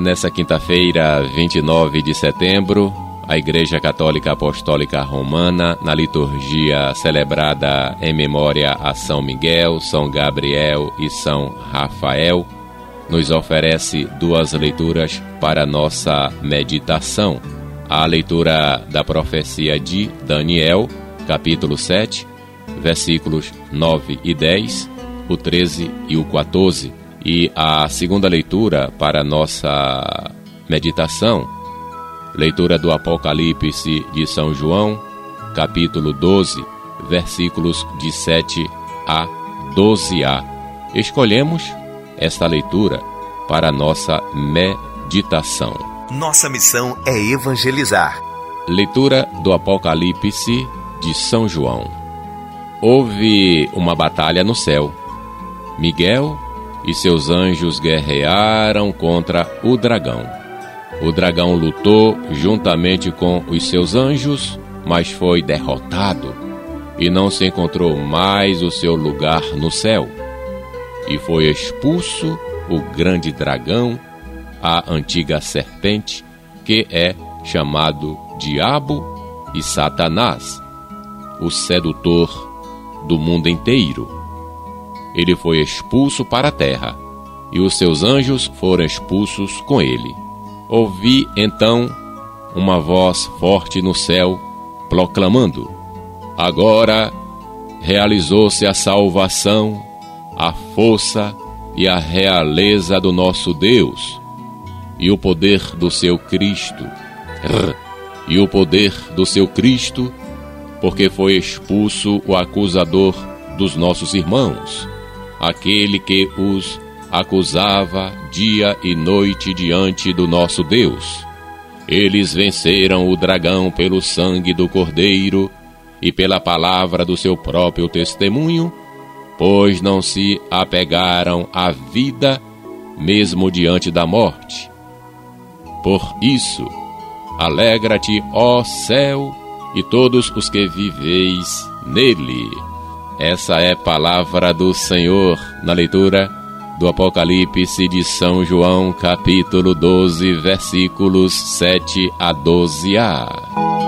Nessa quinta-feira, 29 de setembro, a Igreja Católica Apostólica Romana, na liturgia celebrada em memória a São Miguel, São Gabriel e São Rafael, nos oferece duas leituras para nossa meditação. A leitura da profecia de Daniel, capítulo 7, versículos 9 e 10, o 13 e o 14 e a segunda leitura para nossa meditação, leitura do Apocalipse de São João, capítulo 12, versículos de 7 a 12a. Escolhemos esta leitura para nossa meditação. Nossa missão é evangelizar. Leitura do Apocalipse de São João. Houve uma batalha no céu. Miguel e seus anjos guerrearam contra o dragão. O dragão lutou juntamente com os seus anjos, mas foi derrotado e não se encontrou mais o seu lugar no céu. E foi expulso o grande dragão, a antiga serpente, que é chamado Diabo e Satanás, o sedutor do mundo inteiro ele foi expulso para a terra, e os seus anjos foram expulsos com ele. Ouvi então uma voz forte no céu, proclamando: Agora realizou-se a salvação, a força e a realeza do nosso Deus, e o poder do seu Cristo. E o poder do seu Cristo, porque foi expulso o acusador dos nossos irmãos aquele que os acusava dia e noite diante do nosso Deus. Eles venceram o dragão pelo sangue do Cordeiro e pela palavra do seu próprio testemunho, pois não se apegaram à vida, mesmo diante da morte. Por isso, alegra-te, ó céu, e todos os que viveis nele. Essa é palavra do Senhor na leitura do Apocalipse de São João, capítulo 12, versículos 7 a 12a.